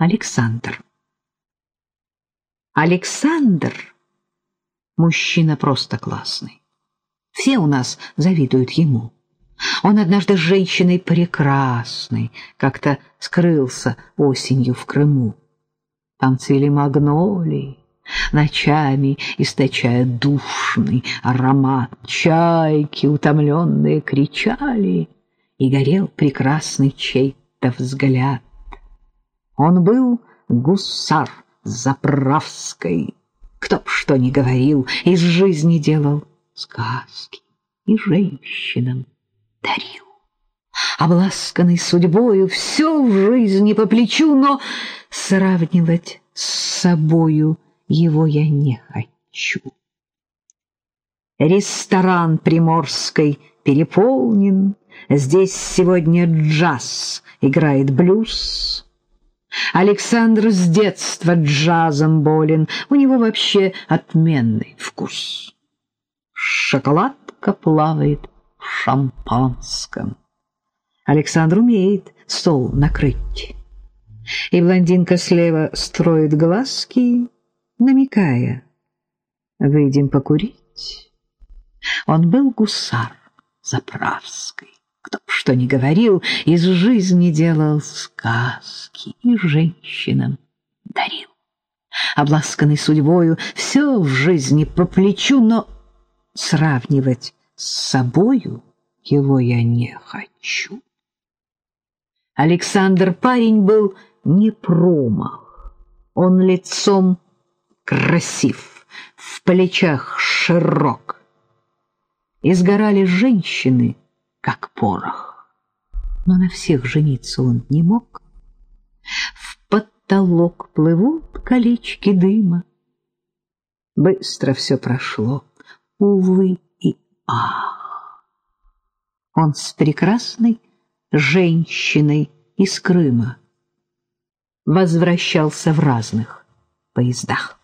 Александр. Александр мужчина просто классный. Все у нас завидуют ему. Он однажды с женщиной прекрасной как-то скрылся осенью в Крыму. Там цвели магнолии, ночами источая душный аромат. Чайки, утомленные, кричали, и горел прекрасный чей-то взгляд. Он был гусар заправской, кто б что ни говорил, из жизни делал сказки и женщинам дарил. Обласканный судьбою все в жизни по плечу, но сравнивать с собою его я не хочу. Ресторан Приморской переполнен, здесь сегодня джаз играет блюз. Александр с детства джазом болен, у него вообще отменный вкус. Шоколадка плавает в шампанском. Александр умеет стол накрыть. И блондинка слева строит глазки, намекая. Выйдем покурить. Он был гусар заправской что ни говорил, из жизни делал сказки и женщинам дарил. Обласканный судьбою, все в жизни по плечу, но сравнивать с собою его я не хочу. Александр парень был не промах. Он лицом красив, в плечах широк. Изгорали женщины — как порох. Но на всех жениться он не мог. В потолок плывут колечки дыма. Быстро все прошло, увы и ах. Он с прекрасной женщиной из Крыма возвращался в разных поездах.